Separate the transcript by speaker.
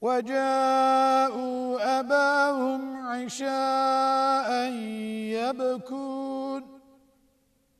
Speaker 1: وجاءوا أباهم عشاء يبكون.